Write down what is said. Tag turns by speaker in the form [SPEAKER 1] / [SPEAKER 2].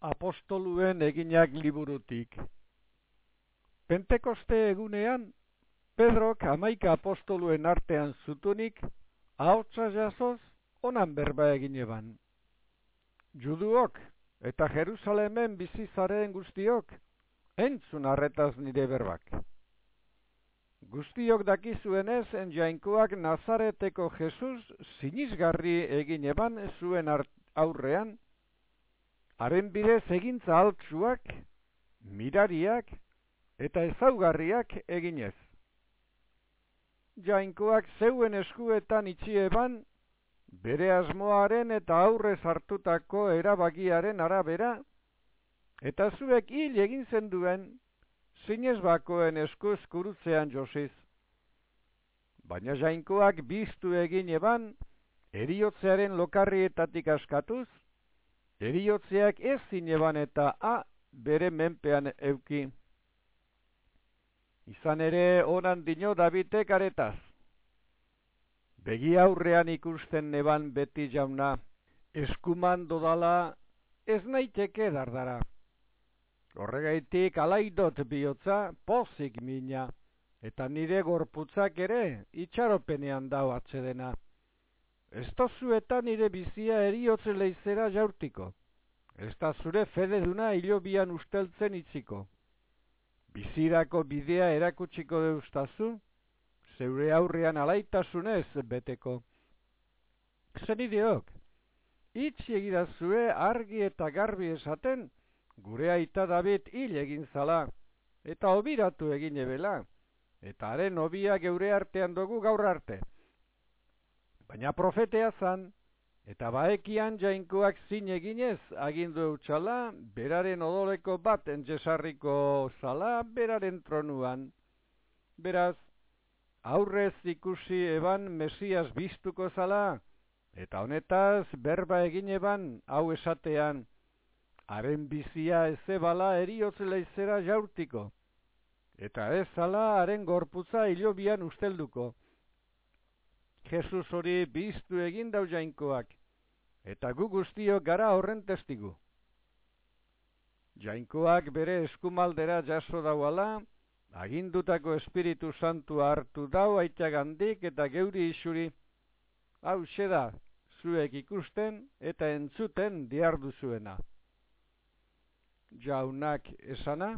[SPEAKER 1] apostoluen eginak liburutik. Pentekoste egunean, Pedrok amaika apostoluen artean zutunik, haotza jasoz, onan berba egin eban. Juduok eta Jerusalemen bizizaren guztiok, entzun arretaz nire berbak. Guztiok dakizuenez, en jainkoak Nazareteko Jesus sinizgarri egin eban zuen aurrean, haren bidez egintza altsuak, mirariak eta ezaugarriak eginez. Jainkoak zeuen eskuetan itxieban, bere asmoaren eta aurrez hartutako erabagiaren arabera, eta zuek hil egin zenduen, zinez bakoen eskuz kurutzean josiz. Baina jainkoak biztu egin eban, eriotzearen lokarrietatik askatuz, eriotzeak ez zineban eta a bere menpean euki. Izan ere onan dino Davidek aretaz. Begi aurrean ikusten neban beti jauna, eskuman dodala ez naiteke dardara. Horregaitik alaidot bihotza pozik mina, eta nire gorputzak ere itxaropenean dau atsedena. Ez eta nire bizia eriotze leizera jaurtiko. Ez da zure fede duna hilobian usteltzen itziko. Bizirako bidea erakutsiko deustazu, zeure aurrean alaitasunez beteko. Zen ideok, itzi egidazue argi eta garbi esaten, gure aita David hil egin zala, eta obiratu egin ebela, eta haren obia geure artean dugu gaur arte. Baina profetea zan, eta baekian jainkoak zin eginez agindu eutxala, beraren odoleko bat entxesarriko zala, beraren tronuan. Beraz, aurrez ikusi eban mesias biztuko zala, eta honetaz berba egin eban hau esatean, haren bizia ezebala eriotzela izera jaurtiko, eta ez zala haren gorputza hilobian ustelduko. Jesus hori biztu egin dau jainkoak, eta gu guztiok gara horren testigu. Jainkoak bere eskumaldera jaso dauala, agindutako espiritu santu hartu dau aitagandik eta geuri isuri, hau da, zuek ikusten eta entzuten diardu zuena. Jaunak esana,